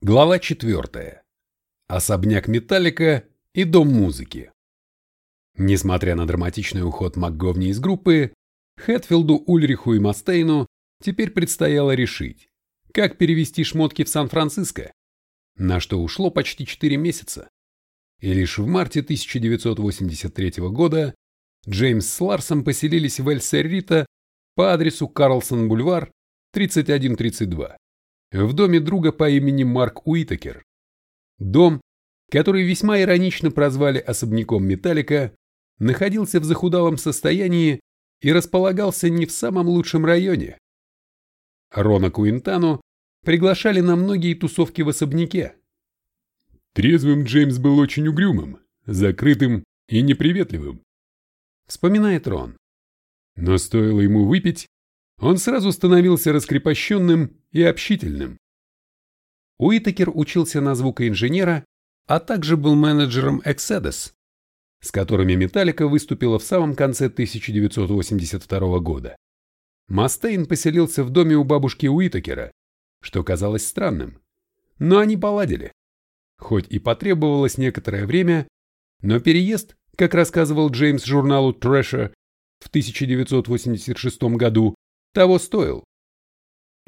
Глава 4. Особняк Металлика и Дом музыки. Несмотря на драматичный уход МакГовни из группы, Хэтфилду, Ульриху и Мастейну теперь предстояло решить, как перевести шмотки в Сан-Франциско, на что ушло почти 4 месяца. И лишь в марте 1983 года Джеймс с Ларсом поселились в Эль-Серрита по адресу Карлсон-Бульвар, 3132 в доме друга по имени Марк Уитакер. Дом, который весьма иронично прозвали особняком Металлика, находился в захудалом состоянии и располагался не в самом лучшем районе. Рона Куинтану приглашали на многие тусовки в особняке. Трезвым Джеймс был очень угрюмым, закрытым и неприветливым. Вспоминает Рон. Но стоило ему выпить, он сразу становился раскрепощенным и общительным. Уитакер учился на звукоинженера, а также был менеджером Exodus, с которыми Металлика выступила в самом конце 1982 года. Мастейн поселился в доме у бабушки Уитакера, что казалось странным, но они поладили. Хоть и потребовалось некоторое время, но переезд, как рассказывал Джеймс журналу Трэша в 1986 году, того стоил.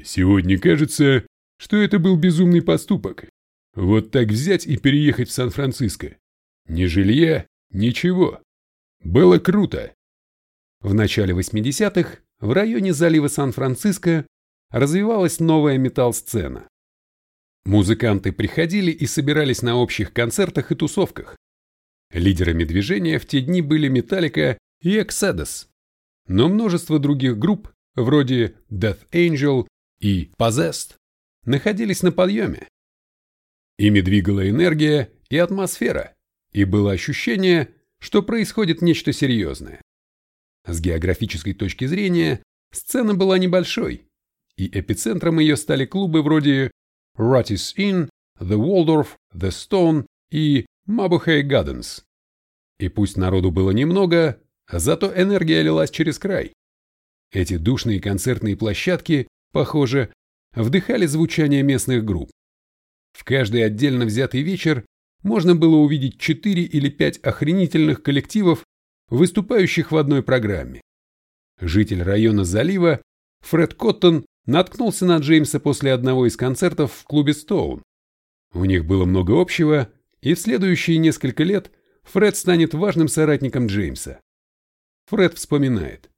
Сегодня кажется, что это был безумный поступок. Вот так взять и переехать в Сан-Франциско. Ни жилья, ничего. Было круто. В начале 80-х в районе залива Сан-Франциско развивалась новая металл-сцена. Музыканты приходили и собирались на общих концертах и тусовках. Лидерами движения в те дни были Металлика и Exodus, но множество других групп вроде Death Angel и Possessed, находились на подъеме. Ими двигала энергия и атмосфера, и было ощущение, что происходит нечто серьезное. С географической точки зрения сцена была небольшой, и эпицентром ее стали клубы вроде Rattis Inn, The Waldorf, The Stone и Mabuhay Gardens. И пусть народу было немного, зато энергия лилась через край. Эти душные концертные площадки, похоже, вдыхали звучание местных групп. В каждый отдельно взятый вечер можно было увидеть четыре или пять охренительных коллективов, выступающих в одной программе. Житель района залива Фред Коттон наткнулся на Джеймса после одного из концертов в клубе Стоун. У них было много общего, и в следующие несколько лет Фред станет важным соратником Джеймса. Фред вспоминает.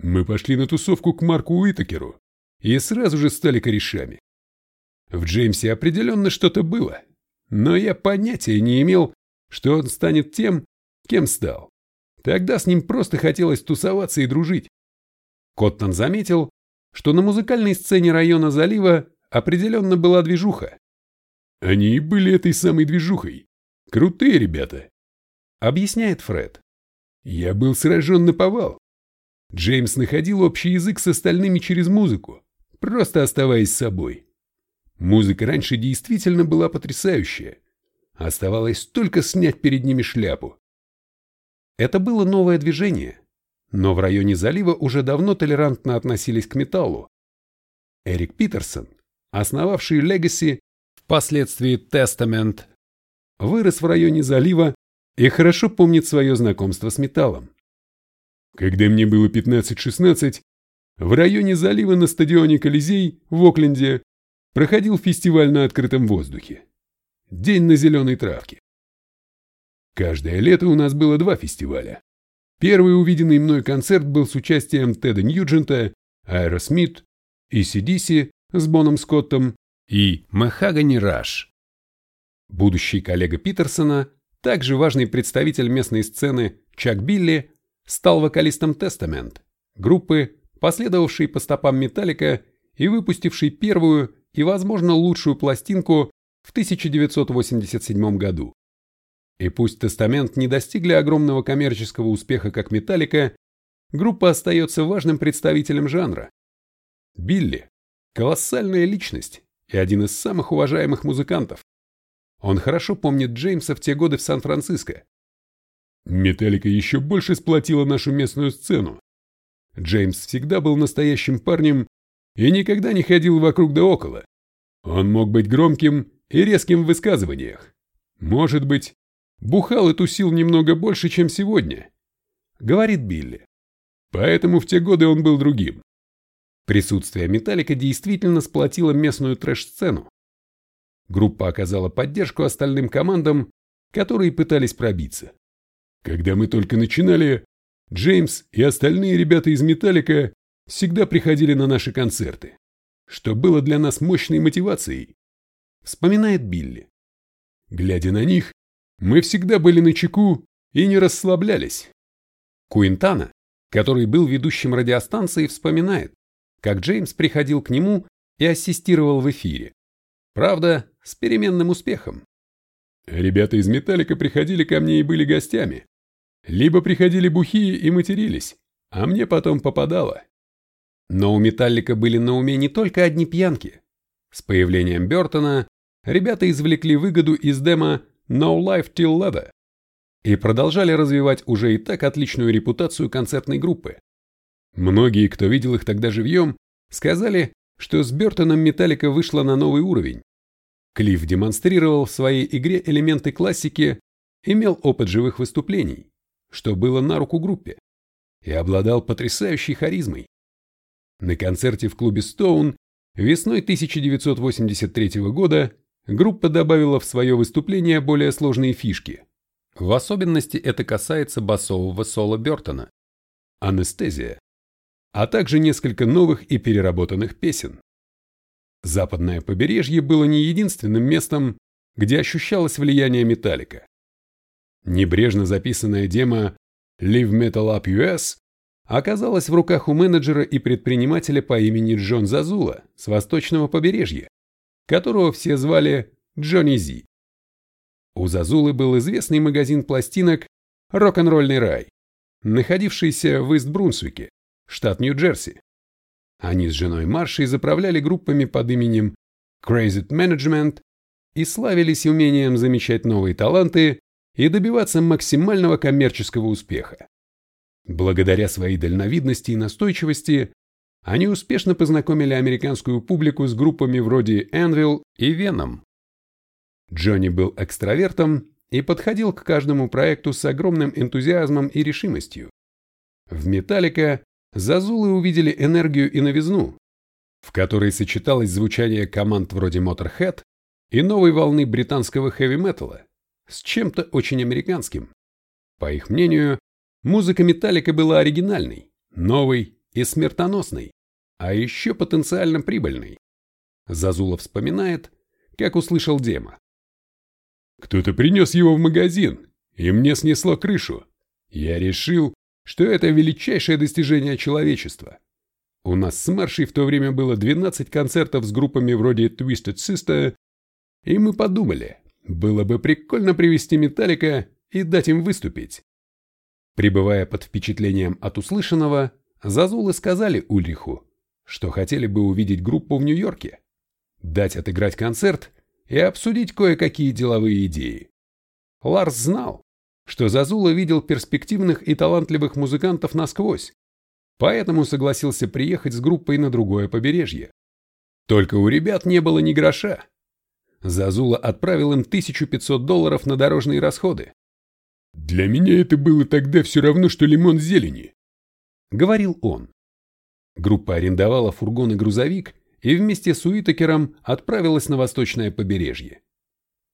Мы пошли на тусовку к Марку Уитакеру и сразу же стали корешами. В Джеймсе определенно что-то было, но я понятия не имел, что он станет тем, кем стал. Тогда с ним просто хотелось тусоваться и дружить. Коттон заметил, что на музыкальной сцене района залива определенно была движуха. Они и были этой самой движухой. Крутые ребята. Объясняет Фред. Я был сражен на повал. Джеймс находил общий язык с остальными через музыку, просто оставаясь собой. Музыка раньше действительно была потрясающая. Оставалось только снять перед ними шляпу. Это было новое движение, но в районе залива уже давно толерантно относились к металлу. Эрик Питерсон, основавший Legacy, впоследствии Testament, вырос в районе залива и хорошо помнит свое знакомство с металлом. Когда мне было 15-16, в районе залива на стадионе Колизей в Окленде проходил фестиваль на открытом воздухе. День на зеленой травке. Каждое лето у нас было два фестиваля. Первый увиденный мной концерт был с участием Теда Ньюджента, Айра Смит, ACDC с Боном Скоттом и Махагани Раш. Будущий коллега Питерсона, также важный представитель местной сцены Чак Билли, стал вокалистом Testament, группы, последовавшей по стопам Металлика и выпустившей первую и, возможно, лучшую пластинку в 1987 году. И пусть Тестамент не достигли огромного коммерческого успеха как Металлика, группа остается важным представителем жанра. Билли – колоссальная личность и один из самых уважаемых музыкантов. Он хорошо помнит Джеймса в те годы в Сан-Франциско, Металлика еще больше сплотила нашу местную сцену. Джеймс всегда был настоящим парнем и никогда не ходил вокруг да около. Он мог быть громким и резким в высказываниях. Может быть, бухал и тусил немного больше, чем сегодня, говорит Билли. Поэтому в те годы он был другим. Присутствие Металлика действительно сплотило местную трэш-сцену. Группа оказала поддержку остальным командам, которые пытались пробиться. Когда мы только начинали, Джеймс и остальные ребята из Металлика всегда приходили на наши концерты, что было для нас мощной мотивацией, вспоминает Билли. Глядя на них, мы всегда были на чеку и не расслаблялись. Куинтана, который был ведущим радиостанции, вспоминает, как Джеймс приходил к нему и ассистировал в эфире. Правда, с переменным успехом. Ребята из Металлика приходили ко мне и были гостями. Либо приходили бухие и матерились, а мне потом попадало. Но у Металлика были на уме не только одни пьянки. С появлением Бертона ребята извлекли выгоду из демо No Life Till Leather и продолжали развивать уже и так отличную репутацию концертной группы. Многие, кто видел их тогда живьем, сказали, что с Бертоном Металлика вышла на новый уровень. Клифф демонстрировал в своей игре элементы классики, имел опыт живых выступлений, что было на руку группе, и обладал потрясающей харизмой. На концерте в клубе Стоун весной 1983 года группа добавила в свое выступление более сложные фишки. В особенности это касается басового соло Бертона. Анестезия а также несколько новых и переработанных песен. Западное побережье было не единственным местом, где ощущалось влияние Металлика. Небрежно записанная демо Live Metal Up US оказалась в руках у менеджера и предпринимателя по имени Джон Зазула с восточного побережья, которого все звали Джонни Зи. У Зазулы был известный магазин пластинок «Рок-н-ролльный рай», находившийся в Ист-Брунсвике, штат Нью-Джерси. Они с женой Маршей заправляли группами под именем Crazy Management и славились умением замечать новые таланты и добиваться максимального коммерческого успеха. Благодаря своей дальновидности и настойчивости они успешно познакомили американскую публику с группами вроде Anvil и Venom. Джонни был экстравертом и подходил к каждому проекту с огромным энтузиазмом и решимостью. В Металлика Зазулы увидели энергию и новизну, в которой сочеталось звучание команд вроде Motorhead и новой волны британского хэви-металла с чем-то очень американским. По их мнению, музыка Металлика была оригинальной, новой и смертоносной, а еще потенциально прибыльной. Зазула вспоминает, как услышал демо. Кто-то принес его в магазин, и мне снесло крышу. Я решил, что это величайшее достижение человечества. У нас с Маршей в то время было 12 концертов с группами вроде Twisted Sister, и мы подумали, было бы прикольно привести Металлика и дать им выступить. Прибывая под впечатлением от услышанного, Зазулы сказали Ульриху, что хотели бы увидеть группу в Нью-Йорке, дать отыграть концерт и обсудить кое-какие деловые идеи. Ларс знал, что Зазула видел перспективных и талантливых музыкантов насквозь, поэтому согласился приехать с группой на другое побережье. Только у ребят не было ни гроша. Зазула отправил им 1500 долларов на дорожные расходы. «Для меня это было тогда все равно, что лимон зелени», — говорил он. Группа арендовала фургон и грузовик и вместе с Уитакером отправилась на восточное побережье.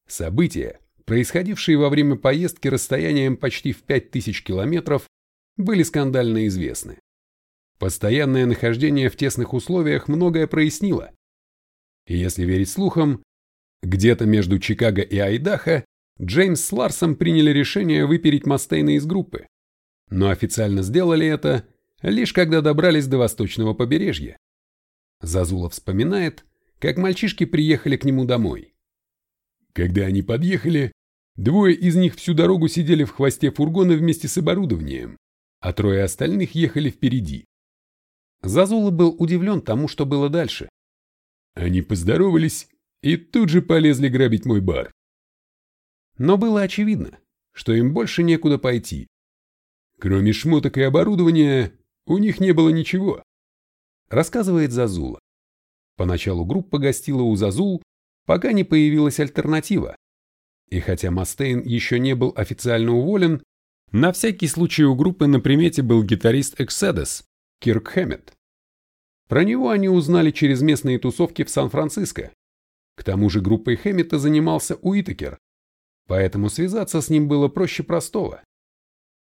События, происходившие во время поездки расстоянием почти в 5000 километров, были скандально известны. Постоянное нахождение в тесных условиях многое прояснило. И если верить слухам, где-то между Чикаго и Айдахо Джеймс с Ларсом приняли решение выпереть Мастейна из группы, но официально сделали это лишь когда добрались до восточного побережья. Зазулов вспоминает, как мальчишки приехали к нему домой. Когда они подъехали, Двое из них всю дорогу сидели в хвосте фургона вместе с оборудованием, а трое остальных ехали впереди. Зазула был удивлен тому, что было дальше. Они поздоровались и тут же полезли грабить мой бар. Но было очевидно, что им больше некуда пойти. Кроме шмоток и оборудования, у них не было ничего. Рассказывает Зазула. Поначалу группа гостила у Зазул, пока не появилась альтернатива. И хотя Мастейн еще не был официально уволен, на всякий случай у группы на примете был гитарист Exodus, Кирк Хэммет. Про него они узнали через местные тусовки в Сан-Франциско. К тому же группой Хэммета занимался Уитакер, поэтому связаться с ним было проще простого.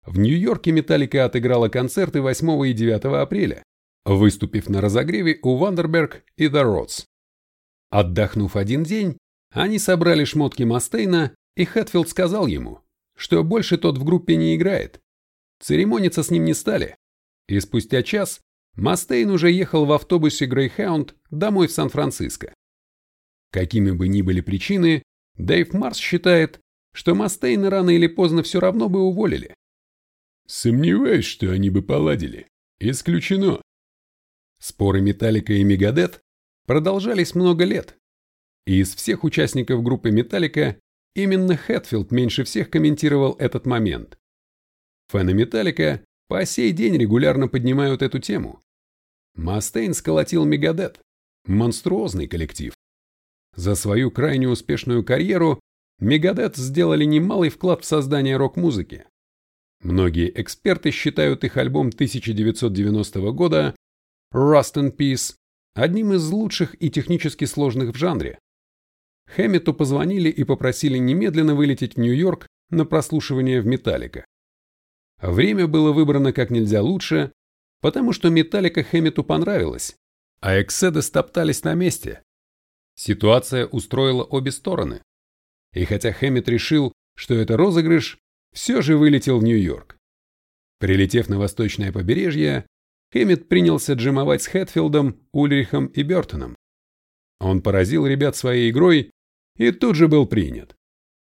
В Нью-Йорке Металлика отыграла концерты 8 и 9 апреля, выступив на разогреве у Вандерберг и The Rods. Отдохнув один день, они собрали шмотки Мастейна, и Хэтфилд сказал ему, что больше тот в группе не играет. Церемониться с ним не стали, и спустя час Мастейн уже ехал в автобусе Greyhound домой в Сан-Франциско. Какими бы ни были причины, Дэйв Марс считает, что Мастейна рано или поздно все равно бы уволили. Сомневаюсь, что они бы поладили. Исключено. Споры Металлика и Мегадет продолжались много лет. И из всех участников группы Металлика именно Хэтфилд меньше всех комментировал этот момент. Фэны Металлика по сей день регулярно поднимают эту тему. Мастейн сколотил Мегадет, монструозный коллектив. За свою крайне успешную карьеру Мегадет сделали немалый вклад в создание рок-музыки. Многие эксперты считают их альбом 1990 года Rust in Peace одним из лучших и технически сложных в жанре. Хэммету позвонили и попросили немедленно вылететь в Нью-Йорк на прослушивание в Металлика. Время было выбрано как нельзя лучше, потому что Металлика Хэммету понравилась, а Экседы стоптались на месте. Ситуация устроила обе стороны. И хотя Хэммет решил, что это розыгрыш, все же вылетел в Нью-Йорк. Прилетев на восточное побережье, Хэммет принялся джимовать с Хэтфилдом, Ульрихом и Бертоном. Он поразил ребят своей игрой и тут же был принят.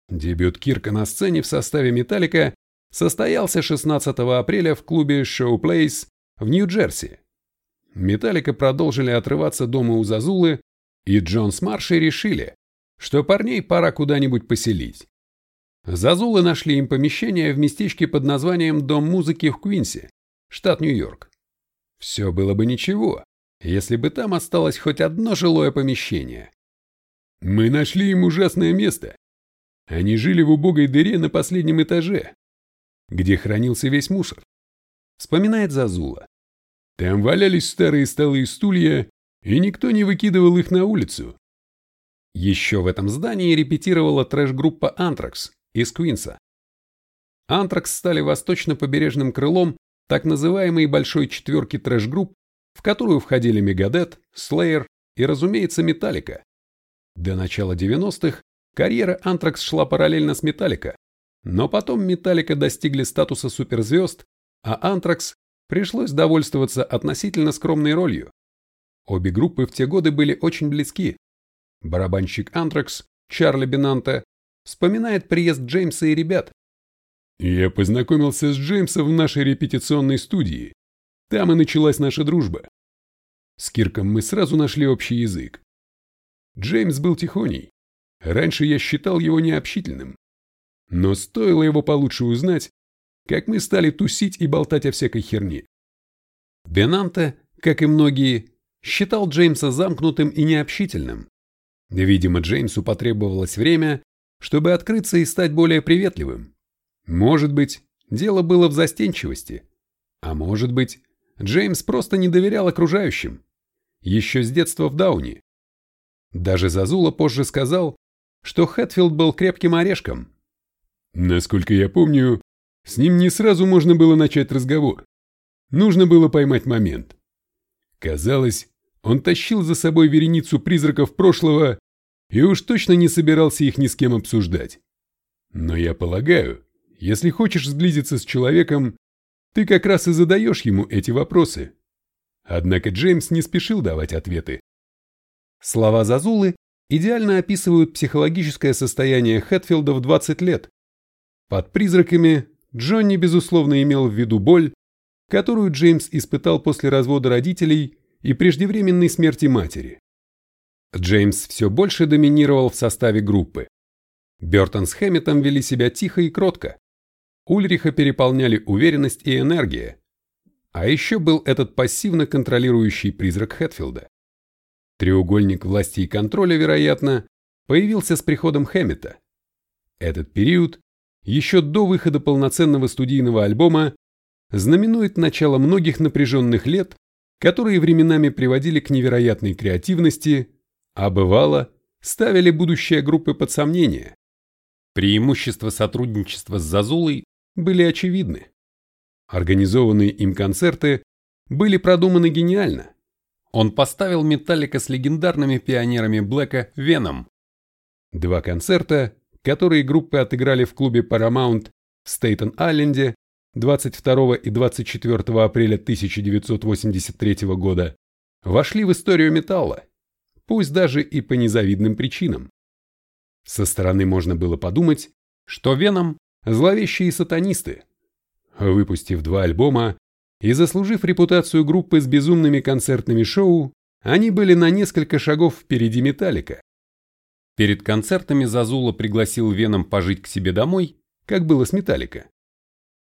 Дебют Кирка на сцене в составе Металлика состоялся 16 апреля в клубе Show Place в Нью-Джерси. Металлика продолжили отрываться дома у Зазулы, и Джон с Маршей решили, что парней пора куда-нибудь поселить. Зазулы нашли им помещение в местечке под названием Дом музыки в Квинсе, штат Нью-Йорк. Все было бы ничего, если бы там осталось хоть одно жилое помещение. Мы нашли им ужасное место. Они жили в убогой дыре на последнем этаже, где хранился весь мусор. Вспоминает Зазула. Там валялись старые столы и стулья, и никто не выкидывал их на улицу. Еще в этом здании репетировала трэш-группа Anthrax из Квинса. Anthrax стали восточно-побережным крылом так называемой большой четверки трэш-групп, в которую входили Megadeth, Slayer и, разумеется, Metallica. До начала 90-х карьера Anthrax шла параллельно с Metallica, но потом Металлика достигли статуса суперзвезд, а Антракс пришлось довольствоваться относительно скромной ролью. Обе группы в те годы были очень близки. Барабанщик Антракс, Чарли Бенанте, вспоминает приезд Джеймса и ребят. «Я познакомился с Джеймсом в нашей репетиционной студии. Там и началась наша дружба. С Кирком мы сразу нашли общий язык. Джеймс был тихоней. Раньше я считал его необщительным. Но стоило его получше узнать, как мы стали тусить и болтать о всякой херне. Бенанте, как и многие, считал Джеймса замкнутым и необщительным. Видимо, Джеймсу потребовалось время, чтобы открыться и стать более приветливым. Может быть, дело было в застенчивости. А может быть, Джеймс просто не доверял окружающим. Еще с детства в Дауне. Даже Зазула позже сказал, что Хэтфилд был крепким орешком, Насколько я помню, с ним не сразу можно было начать разговор. Нужно было поймать момент. Казалось, он тащил за собой вереницу призраков прошлого и уж точно не собирался их ни с кем обсуждать. Но я полагаю, если хочешь сблизиться с человеком, ты как раз и задаешь ему эти вопросы. Однако Джеймс не спешил давать ответы. Слова Зазулы идеально описывают психологическое состояние Хэтфилда в 20 лет, под призраками Джонни, безусловно, имел в виду боль, которую Джеймс испытал после развода родителей и преждевременной смерти матери. Джеймс все больше доминировал в составе группы. Бертон с Хэмметом вели себя тихо и кротко. Ульриха переполняли уверенность и энергия. А еще был этот пассивно контролирующий призрак Хэтфилда. Треугольник власти и контроля, вероятно, появился с приходом Хэммета. Этот период, еще до выхода полноценного студийного альбома, знаменует начало многих напряженных лет, которые временами приводили к невероятной креативности, а бывало, ставили будущее группы под сомнение. Преимущества сотрудничества с Зазулой были очевидны. Организованные им концерты были продуманы гениально. Он поставил Металлика с легендарными пионерами Блэка Веном. Два концерта, которые группы отыграли в клубе Paramount в Стейтен-Айленде 22 и 24 апреля 1983 года, вошли в историю металла, пусть даже и по незавидным причинам. Со стороны можно было подумать, что Веном – зловещие сатанисты. Выпустив два альбома и заслужив репутацию группы с безумными концертными шоу, они были на несколько шагов впереди Металлика. Перед концертами Зазула пригласил Веном пожить к себе домой, как было с Металлика.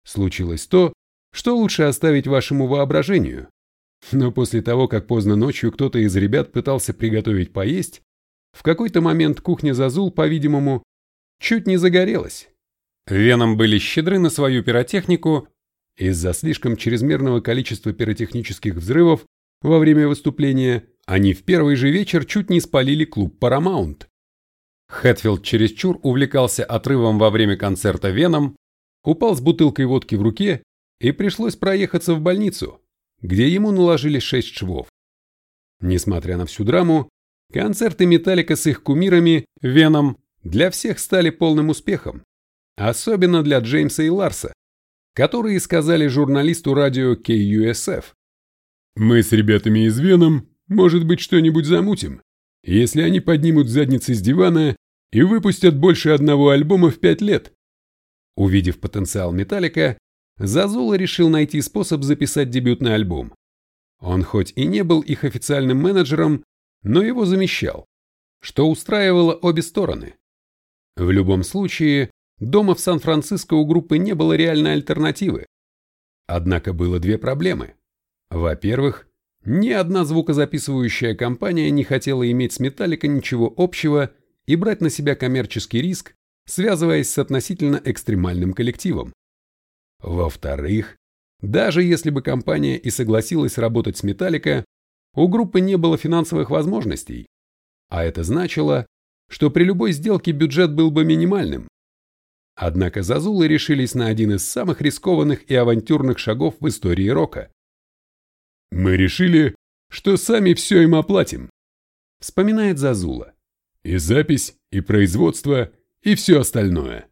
Случилось то, что лучше оставить вашему воображению. Но после того, как поздно ночью кто-то из ребят пытался приготовить поесть, в какой-то момент кухня Зазул, по-видимому, чуть не загорелась. Веном были щедры на свою пиротехнику, из-за слишком чрезмерного количества пиротехнических взрывов во время выступления они в первый же вечер чуть не спалили клуб Paramount. Хэтфилд чересчур увлекался отрывом во время концерта Веном, упал с бутылкой водки в руке и пришлось проехаться в больницу, где ему наложили шесть швов. Несмотря на всю драму, концерты Металлика с их кумирами, Веном, для всех стали полным успехом, особенно для Джеймса и Ларса, которые сказали журналисту радио KUSF. «Мы с ребятами из Веном, может быть, что-нибудь замутим, если они поднимут задницы с дивана и выпустят больше одного альбома в пять лет. Увидев потенциал Металлика, Зазула решил найти способ записать дебютный альбом. Он хоть и не был их официальным менеджером, но его замещал, что устраивало обе стороны. В любом случае, дома в Сан-Франциско у группы не было реальной альтернативы. Однако было две проблемы. Во-первых, ни одна звукозаписывающая компания не хотела иметь с Металлика ничего общего и брать на себя коммерческий риск, связываясь с относительно экстремальным коллективом. Во-вторых, даже если бы компания и согласилась работать с Металлика, у группы не было финансовых возможностей, а это значило, что при любой сделке бюджет был бы минимальным. Однако Зазулы решились на один из самых рискованных и авантюрных шагов в истории рока. «Мы решили, что сами все им оплатим», — вспоминает Зазула. И запись, и производство, и все остальное.